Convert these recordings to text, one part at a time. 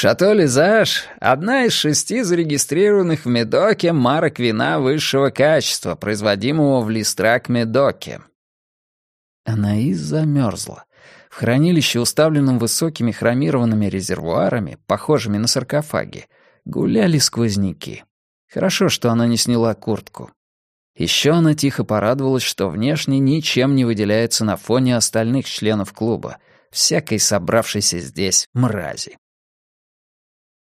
Шато Лизаж — одна из шести зарегистрированных в Медоке марок вина высшего качества, производимого в Листрак Медоке. Анаис замерзла. В хранилище, уставленном высокими хромированными резервуарами, похожими на саркофаги, гуляли сквозняки. Хорошо, что она не сняла куртку. Еще она тихо порадовалась, что внешне ничем не выделяется на фоне остальных членов клуба, всякой собравшейся здесь мрази.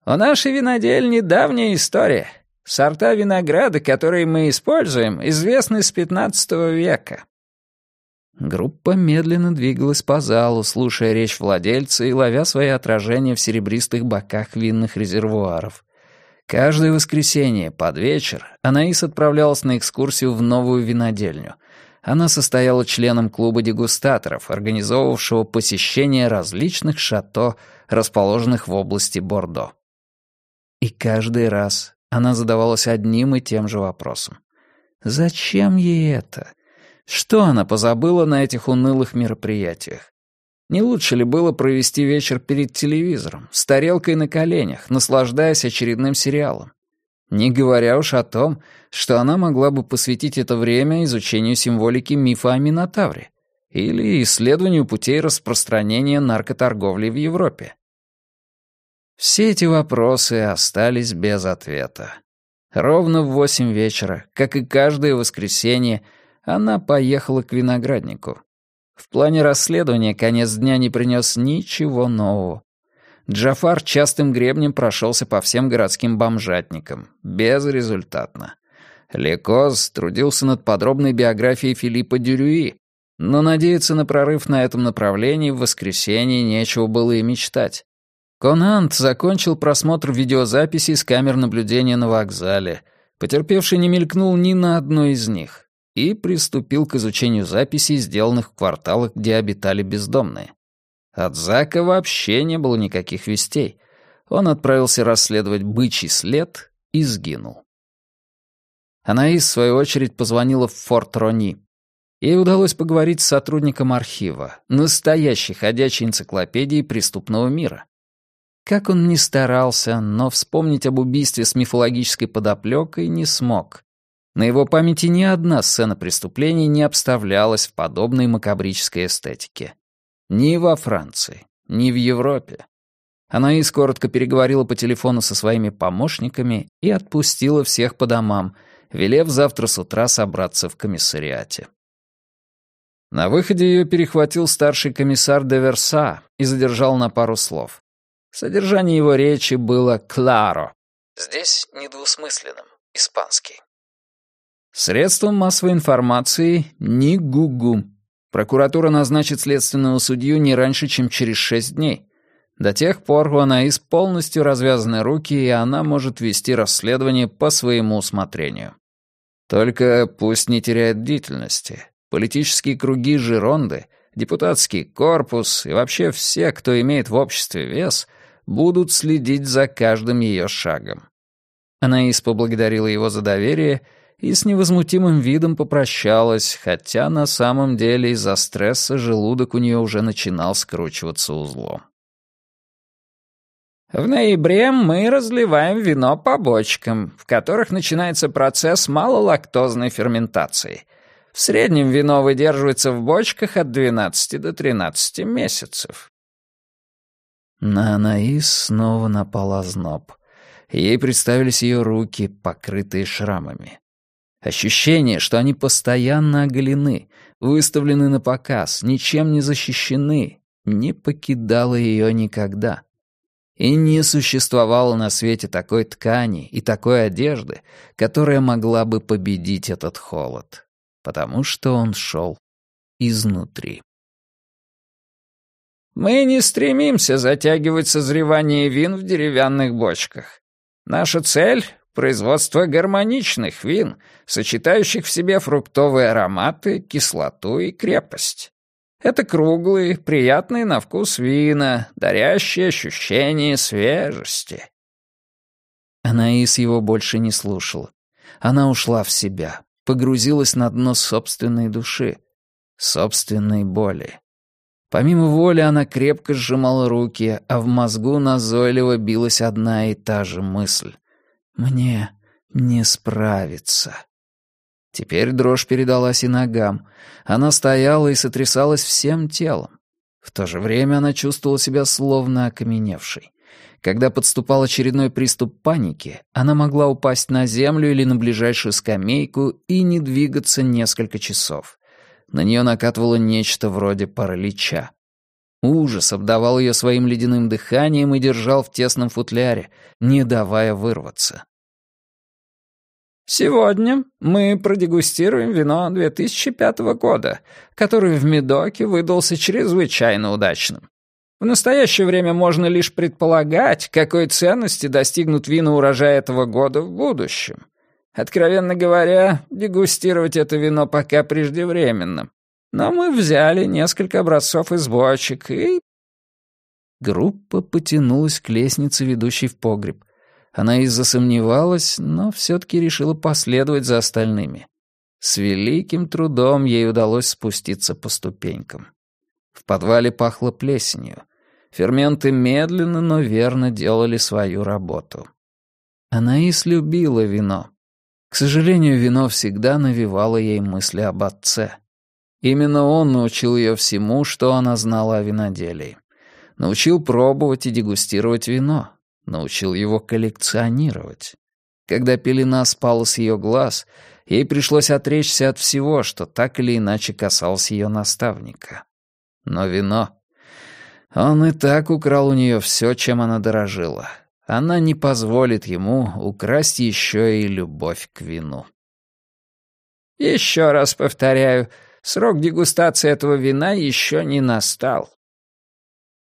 У нашей винодельни давняя история. Сорта винограда, которые мы используем, известны с XV века. Группа медленно двигалась по залу, слушая речь владельца и ловя свои отражения в серебристых боках винных резервуаров. Каждое воскресенье под вечер Анаис отправлялась на экскурсию в новую винодельню. Она состояла членом клуба дегустаторов, организовывавшего посещение различных шато, расположенных в области Бордо. И каждый раз она задавалась одним и тем же вопросом. Зачем ей это? Что она позабыла на этих унылых мероприятиях? Не лучше ли было провести вечер перед телевизором, с тарелкой на коленях, наслаждаясь очередным сериалом? Не говоря уж о том, что она могла бы посвятить это время изучению символики мифа о Минотавре или исследованию путей распространения наркоторговли в Европе. Все эти вопросы остались без ответа. Ровно в восемь вечера, как и каждое воскресенье, она поехала к винограднику. В плане расследования конец дня не принес ничего нового. Джафар частым гребнем прошелся по всем городским бомжатникам. Безрезультатно. Лекоз трудился над подробной биографией Филиппа Дюрюи, но надеяться на прорыв на этом направлении в воскресенье нечего было и мечтать. Конант закончил просмотр видеозаписей с камер наблюдения на вокзале. Потерпевший не мелькнул ни на одной из них и приступил к изучению записей, сделанных в кварталах, где обитали бездомные. От Зака вообще не было никаких вестей. Он отправился расследовать бычий след и сгинул. Анаис, в свою очередь, позвонила в Форт Рони. Ей удалось поговорить с сотрудником архива, настоящей ходячей энциклопедией преступного мира. Как он ни старался, но вспомнить об убийстве с мифологической подоплекой не смог. На его памяти ни одна сцена преступления не обставлялась в подобной макабрической эстетике. Ни во Франции, ни в Европе. Анаис коротко переговорила по телефону со своими помощниками и отпустила всех по домам, велев завтра с утра собраться в комиссариате. На выходе ее перехватил старший комиссар де Верса и задержал на пару слов. Содержание его речи было «кларо». Здесь недвусмысленным, испанский. Средством массовой информации ни гугу. Прокуратура назначит следственного судью не раньше, чем через шесть дней. До тех пор у Анаис полностью развязаны руки, и она может вести расследование по своему усмотрению. Только пусть не теряет бдительности. Политические круги Жиронды, депутатский корпус и вообще все, кто имеет в обществе вес — будут следить за каждым ее шагом. Анаис поблагодарила его за доверие и с невозмутимым видом попрощалась, хотя на самом деле из-за стресса желудок у нее уже начинал скручиваться узлом. В ноябре мы разливаем вино по бочкам, в которых начинается процесс малолактозной ферментации. В среднем вино выдерживается в бочках от 12 до 13 месяцев. На Анаис снова напал озноб. Ей представились ее руки, покрытые шрамами. Ощущение, что они постоянно оголены, выставлены на показ, ничем не защищены, не покидало ее никогда. И не существовало на свете такой ткани и такой одежды, которая могла бы победить этот холод, потому что он шел изнутри. Мы не стремимся затягивать созревание вин в деревянных бочках. Наша цель — производство гармоничных вин, сочетающих в себе фруктовые ароматы, кислоту и крепость. Это круглые, приятные на вкус вина, дарящие ощущение свежести. Анаис его больше не слушала. Она ушла в себя, погрузилась на дно собственной души, собственной боли. Помимо воли она крепко сжимала руки, а в мозгу назойливо билась одна и та же мысль. «Мне не справиться». Теперь дрожь передалась и ногам. Она стояла и сотрясалась всем телом. В то же время она чувствовала себя словно окаменевшей. Когда подступал очередной приступ паники, она могла упасть на землю или на ближайшую скамейку и не двигаться несколько часов. На нее накатывало нечто вроде паралича. Ужас обдавал ее своим ледяным дыханием и держал в тесном футляре, не давая вырваться. «Сегодня мы продегустируем вино 2005 года, который в Медоке выдался чрезвычайно удачным. В настоящее время можно лишь предполагать, какой ценности достигнут вина урожая этого года в будущем. Откровенно говоря, дегустировать это вино пока преждевременно. Но мы взяли несколько образцов из бочек и...» Группа потянулась к лестнице, ведущей в погреб. Она и засомневалась, но все-таки решила последовать за остальными. С великим трудом ей удалось спуститься по ступенькам. В подвале пахло плесенью. Ферменты медленно, но верно делали свою работу. Анаис любила вино. К сожалению, вино всегда навевало ей мысли об отце. Именно он научил ее всему, что она знала о виноделии. Научил пробовать и дегустировать вино. Научил его коллекционировать. Когда пелена спала с ее глаз, ей пришлось отречься от всего, что так или иначе касалось ее наставника. Но вино... Он и так украл у нее все, чем она дорожила она не позволит ему украсть еще и любовь к вину. «Еще раз повторяю, срок дегустации этого вина еще не настал».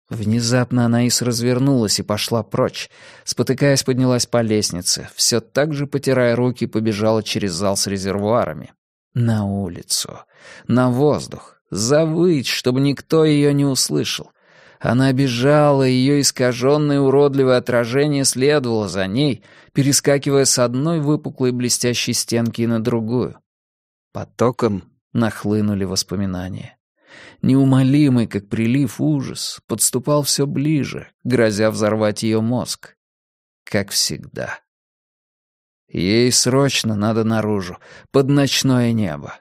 Внезапно Анаис развернулась и пошла прочь. Спотыкаясь, поднялась по лестнице. Все так же, потирая руки, побежала через зал с резервуарами. На улицу. На воздух. Завыть, чтобы никто ее не услышал. Она бежала, ее искаженное уродливое отражение следовало за ней, перескакивая с одной выпуклой блестящей стенки на другую. Потоком нахлынули воспоминания. Неумолимый, как прилив, ужас подступал все ближе, грозя взорвать ее мозг. Как всегда. Ей срочно надо наружу, под ночное небо.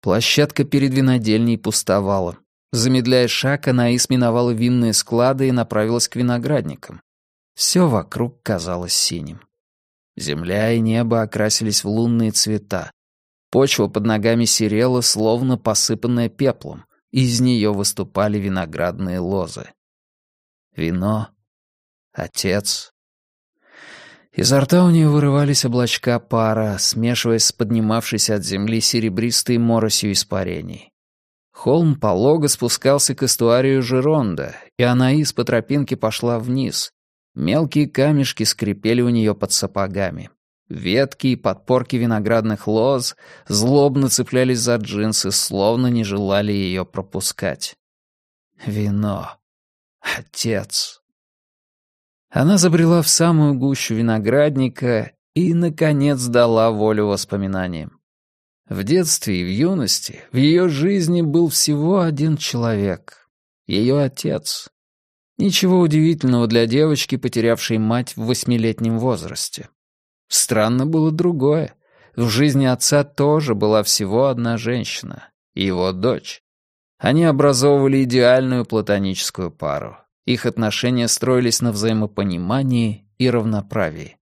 Площадка перед винодельней пустовала. Замедляя шаг, она миновала винные склады и направилась к виноградникам. Все вокруг казалось синим. Земля и небо окрасились в лунные цвета. Почва под ногами серела, словно посыпанная пеплом. Из нее выступали виноградные лозы. Вино. Отец. Изо рта у нее вырывались облачка пара, смешиваясь с поднимавшейся от земли серебристой моросью испарений. Холм полого спускался к эстуарию Жеронда, и Анаис по тропинке пошла вниз. Мелкие камешки скрипели у нее под сапогами. Ветки и подпорки виноградных лоз злобно цеплялись за джинсы, словно не желали ее пропускать. Вино. Отец. Она забрела в самую гущу виноградника и, наконец, дала волю воспоминаниям. В детстве и в юности в ее жизни был всего один человек — ее отец. Ничего удивительного для девочки, потерявшей мать в восьмилетнем возрасте. Странно было другое. В жизни отца тоже была всего одна женщина — его дочь. Они образовывали идеальную платоническую пару. Их отношения строились на взаимопонимании и равноправии.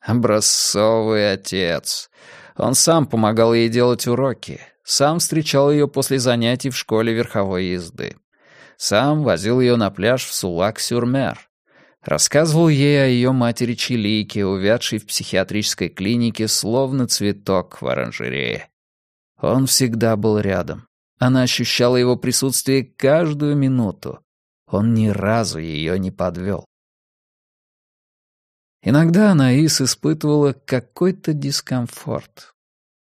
Образцовый отец. Он сам помогал ей делать уроки, сам встречал ее после занятий в школе верховой езды. Сам возил ее на пляж в Сулак-Сюрмер. Рассказывал ей о ее матери Чилике, увядшей в психиатрической клинике, словно цветок в оранжерее. Он всегда был рядом. Она ощущала его присутствие каждую минуту. Он ни разу ее не подвел. Иногда Анаис испытывала какой-то дискомфорт.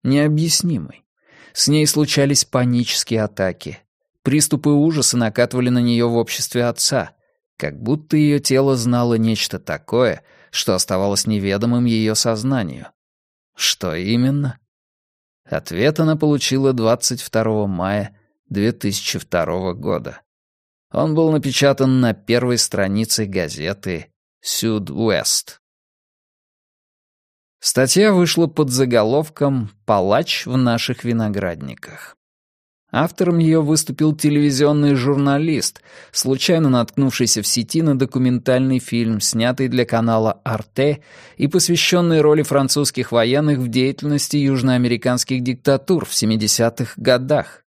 Необъяснимый. С ней случались панические атаки. Приступы ужаса накатывали на нее в обществе отца, как будто ее тело знало нечто такое, что оставалось неведомым ее сознанию. Что именно? Ответ она получила 22 мая 2002 года. Он был напечатан на первой странице газеты «Сюд-Уэст». Статья вышла под заголовком «Палач в наших виноградниках». Автором ее выступил телевизионный журналист, случайно наткнувшийся в сети на документальный фильм, снятый для канала «Арте» и посвященный роли французских военных в деятельности южноамериканских диктатур в 70-х годах.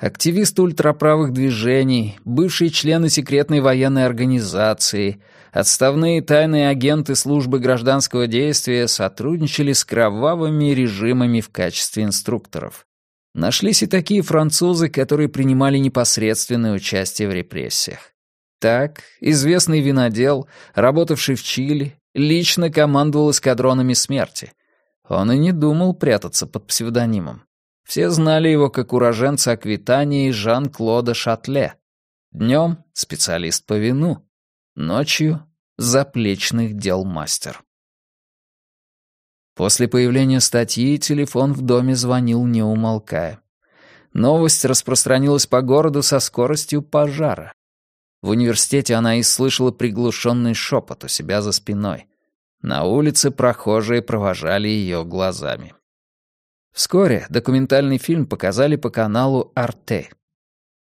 Активисты ультраправых движений, бывшие члены секретной военной организации, отставные тайные агенты службы гражданского действия сотрудничали с кровавыми режимами в качестве инструкторов. Нашлись и такие французы, которые принимали непосредственное участие в репрессиях. Так, известный винодел, работавший в Чили, лично командовал эскадронами смерти. Он и не думал прятаться под псевдонимом. Все знали его как уроженца Аквитании Жан-Клода Шатле. Днем — специалист по вину, ночью — заплечных дел мастер. После появления статьи телефон в доме звонил не умолкая. Новость распространилась по городу со скоростью пожара. В университете она и слышала приглушенный шепот у себя за спиной. На улице прохожие провожали ее глазами. Вскоре документальный фильм показали по каналу «Арте».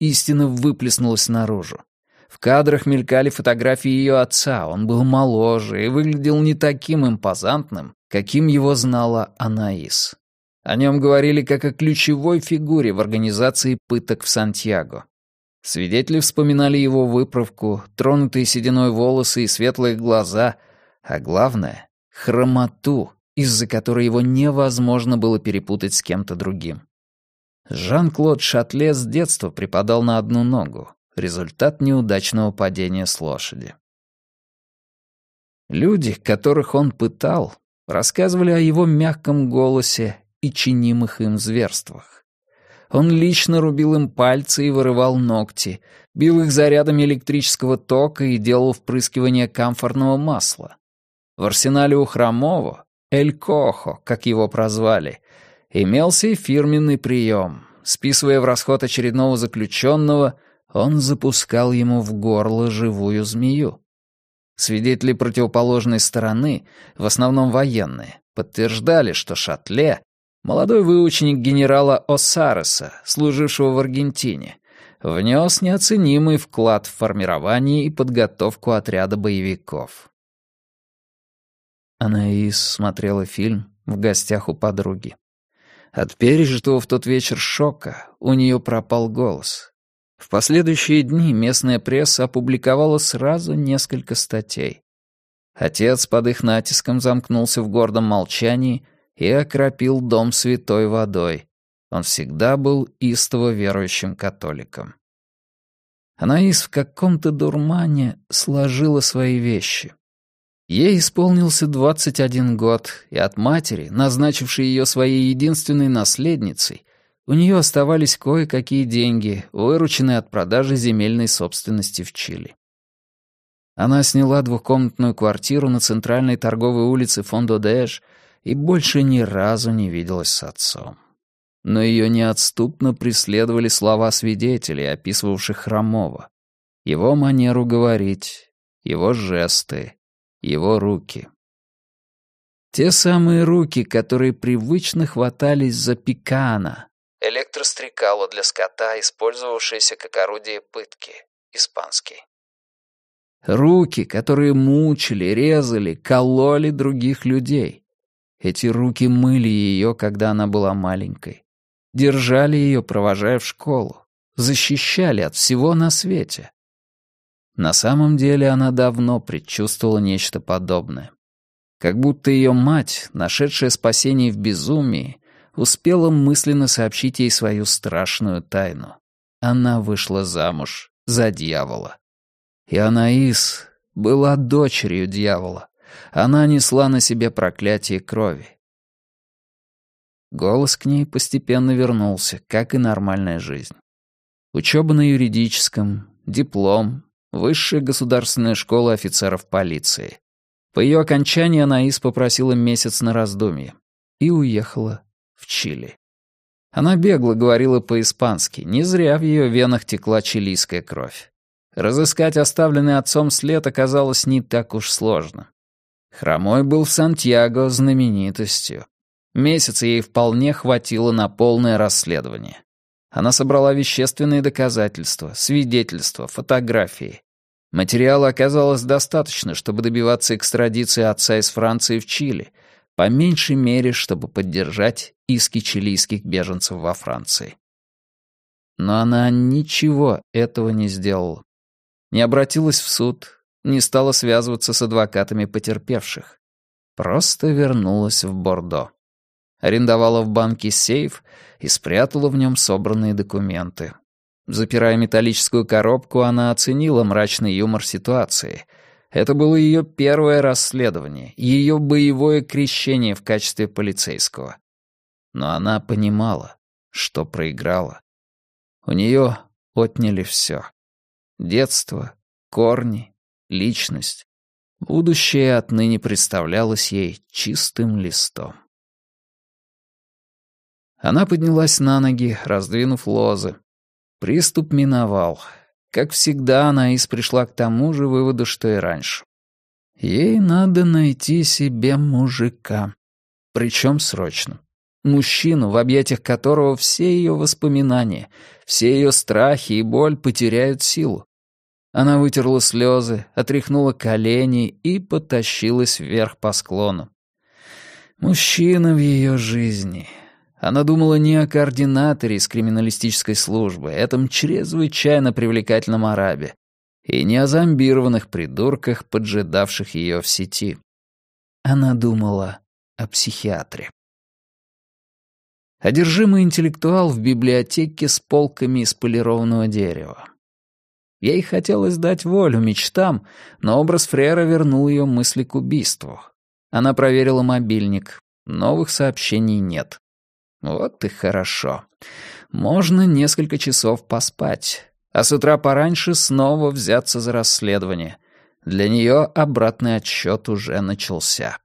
Истина выплеснулась наружу. В кадрах мелькали фотографии ее отца, он был моложе и выглядел не таким импозантным, каким его знала Анаис. О нем говорили как о ключевой фигуре в организации пыток в Сантьяго. Свидетели вспоминали его выправку, тронутые сединой волосы и светлые глаза, а главное — хромоту, из-за которой его невозможно было перепутать с кем-то другим. Жан-Клод Шатле с детства припадал на одну ногу, результат неудачного падения с лошади. Люди, которых он пытал, рассказывали о его мягком голосе и чинимых им зверствах. Он лично рубил им пальцы и вырывал ногти, бил их зарядами электрического тока и делал впрыскивание камфорного масла. В арсенале у Хромова, Эль Кохо, как его прозвали, имелся и фирменный прием. Списывая в расход очередного заключенного, он запускал ему в горло живую змею. Свидетели противоположной стороны, в основном военные, подтверждали, что Шатле — молодой выученик генерала Осареса, служившего в Аргентине, внес неоценимый вклад в формирование и подготовку отряда боевиков. Анаис смотрела фильм в гостях у подруги. От пережитого в тот вечер шока у нее пропал голос. В последующие дни местная пресса опубликовала сразу несколько статей. Отец под их натиском замкнулся в гордом молчании и окропил дом святой водой. Он всегда был истово верующим католиком. Анаис в каком-то дурмане сложила свои вещи. Ей исполнился 21 год, и от матери, назначившей ее своей единственной наследницей, у нее оставались кое-какие деньги, вырученные от продажи земельной собственности в Чили. Она сняла двухкомнатную квартиру на центральной торговой улице Фондо-Дэш и больше ни разу не виделась с отцом. Но ее неотступно преследовали слова свидетелей, описывавших Хромова. Его манеру говорить, его жесты, его руки. Те самые руки, которые привычно хватались за пикана, электрострекало для скота, использовавшееся как орудие пытки, испанский. Руки, которые мучили, резали, кололи других людей. Эти руки мыли ее, когда она была маленькой. Держали ее, провожая в школу. Защищали от всего на свете. На самом деле она давно предчувствовала нечто подобное. Как будто ее мать, нашедшая спасение в безумии, успела мысленно сообщить ей свою страшную тайну. Она вышла замуж за дьявола. И Анаис была дочерью дьявола. Она несла на себе проклятие крови. Голос к ней постепенно вернулся, как и нормальная жизнь. Учеба на юридическом, диплом, высшая государственная школа офицеров полиции. По ее окончании Анаис попросила месяц на раздумье и уехала в Чили. Она бегло говорила по-испански, не зря в ее венах текла чилийская кровь. Разыскать оставленный отцом след оказалось не так уж сложно. Хромой был в Сантьяго знаменитостью. Месяца ей вполне хватило на полное расследование. Она собрала вещественные доказательства, свидетельства, фотографии. Материала оказалось достаточно, чтобы добиваться экстрадиции отца из Франции в Чили, по меньшей мере, чтобы поддержать иски чилийских беженцев во Франции. Но она ничего этого не сделала. Не обратилась в суд, не стала связываться с адвокатами потерпевших. Просто вернулась в Бордо. Арендовала в банке сейф и спрятала в нем собранные документы. Запирая металлическую коробку, она оценила мрачный юмор ситуации. Это было ее первое расследование, ее боевое крещение в качестве полицейского. Но она понимала, что проиграла. У нее отняли все. Детство, корни, личность. Будущее отныне представлялось ей чистым листом. Она поднялась на ноги, раздвинув лозы. Приступ миновал. Как всегда, Анаис пришла к тому же выводу, что и раньше. Ей надо найти себе мужика. Причем срочно. Мужчину, в объятиях которого все ее воспоминания, все ее страхи и боль потеряют силу. Она вытерла слезы, отряхнула колени и потащилась вверх по склону. Мужчина в ее жизни. Она думала не о координаторе из криминалистической службы, этом чрезвычайно привлекательном арабе, и не о зомбированных придурках, поджидавших ее в сети. Она думала о психиатре. Одержимый интеллектуал в библиотеке с полками из полированного дерева. Ей хотелось дать волю мечтам, но образ Фрера вернул ее мысли к убийству. Она проверила мобильник. Новых сообщений нет. Вот и хорошо. Можно несколько часов поспать, а с утра пораньше снова взяться за расследование. Для нее обратный отсчет уже начался.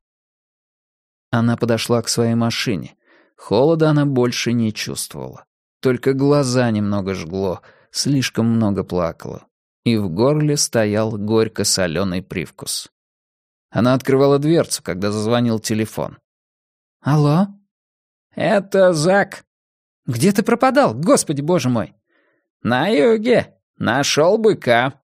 Она подошла к своей машине. Холода она больше не чувствовала. Только глаза немного жгло, слишком много плакала. И в горле стоял горько-соленый привкус. Она открывала дверцу, когда зазвонил телефон. «Алло?» «Это Зак». «Где ты пропадал, господи боже мой?» «На юге. Нашел быка».